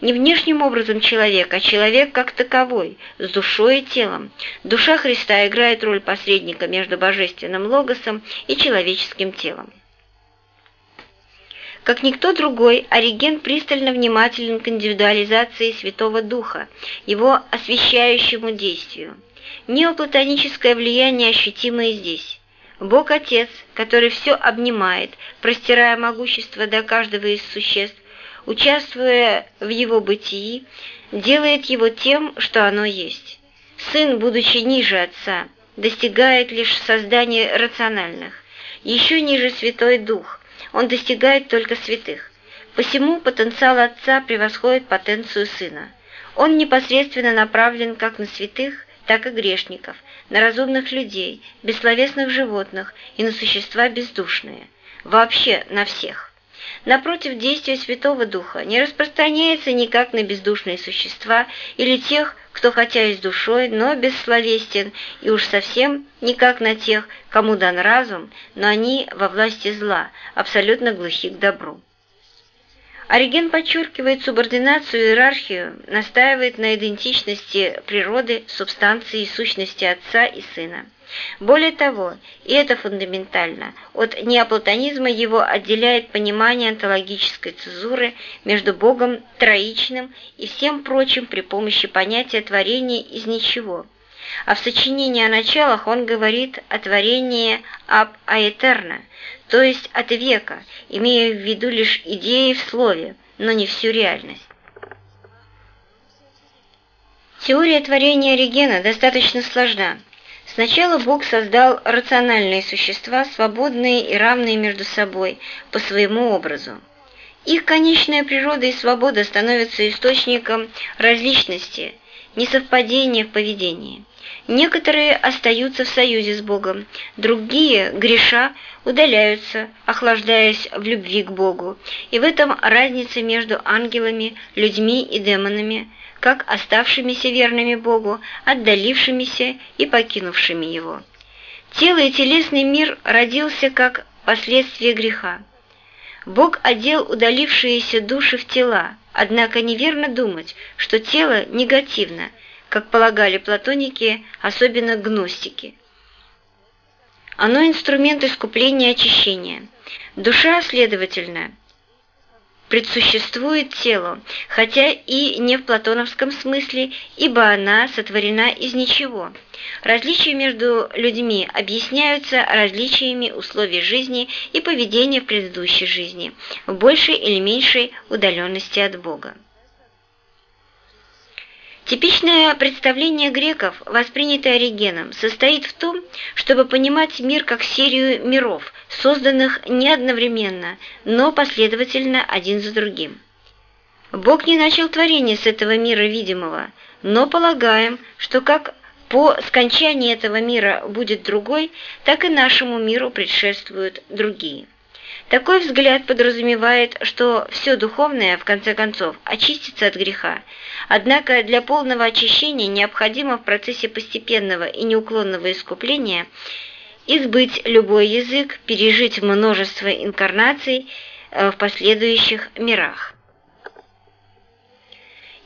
не внешним образом человек, а человек как таковой, с душой и телом. Душа Христа играет роль посредника между божественным логосом и человеческим телом. Как никто другой, Ориген пристально внимателен к индивидуализации Святого Духа, его освящающему действию. Неоплатоническое влияние ощутимо и здесь. Бог Отец, который все обнимает, простирая могущество до каждого из существ, участвуя в его бытии, делает его тем, что оно есть. Сын, будучи ниже Отца, достигает лишь создания рациональных. Еще ниже Святой Дух, он достигает только святых. Посему потенциал Отца превосходит потенцию Сына. Он непосредственно направлен как на святых, так и грешников, на разумных людей, бессловесных животных и на существа бездушные. Вообще на всех. Напротив, действие Святого Духа не распространяется никак на бездушные существа или тех, кто хотя и с душой, но бессловестен, и уж совсем никак на тех, кому дан разум, но они во власти зла, абсолютно глухи к добру. Ориген подчеркивает субординацию и иерархию, настаивает на идентичности природы, субстанции и сущности Отца и Сына. Более того, и это фундаментально, от неоплатонизма его отделяет понимание онтологической цезуры между Богом троичным и всем прочим при помощи понятия творения из ничего. А в сочинении о началах он говорит о творении об аэтерно, то есть от века, имея в виду лишь идеи в слове, но не всю реальность. Теория творения Оригена достаточно сложна. Сначала Бог создал рациональные существа, свободные и равные между собой, по своему образу. Их конечная природа и свобода становятся источником различности, несовпадения в поведении. Некоторые остаются в союзе с Богом, другие, греша, удаляются, охлаждаясь в любви к Богу. И в этом разница между ангелами, людьми и демонами, как оставшимися верными Богу, отдалившимися и покинувшими Его. Тело и телесный мир родился как последствие греха. Бог одел удалившиеся души в тела, однако неверно думать, что тело негативно, как полагали платоники, особенно гностики. Оно инструмент искупления и очищения. Душа, следовательно, предсуществует телу, хотя и не в платоновском смысле, ибо она сотворена из ничего. Различия между людьми объясняются различиями условий жизни и поведения в предыдущей жизни, в большей или меньшей удаленности от Бога. Типичное представление греков, воспринятое Оригеном, состоит в том, чтобы понимать мир как серию миров, созданных не одновременно, но последовательно один за другим. Бог не начал творение с этого мира видимого, но полагаем, что как по скончании этого мира будет другой, так и нашему миру предшествуют другие. Такой взгляд подразумевает, что все духовное, в конце концов, очистится от греха. Однако для полного очищения необходимо в процессе постепенного и неуклонного искупления избыть любой язык, пережить множество инкарнаций э, в последующих мирах.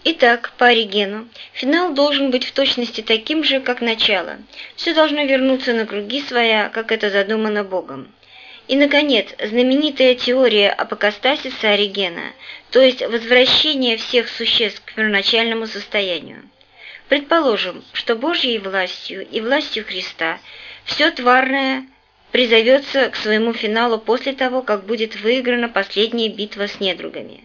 Итак, по Оригену, финал должен быть в точности таким же, как начало. Все должно вернуться на круги своя, как это задумано Богом. И, наконец, знаменитая теория апокастасиса Оригена, то есть возвращение всех существ к первоначальному состоянию. Предположим, что Божьей властью и властью Христа все тварное призовется к своему финалу после того, как будет выиграна последняя битва с недругами.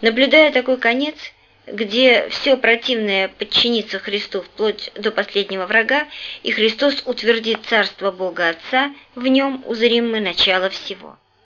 Наблюдая такой конец – где все противное подчинится Христу вплоть до последнего врага, и Христос утвердит Царство Бога Отца, в нем узрим мы начало всего.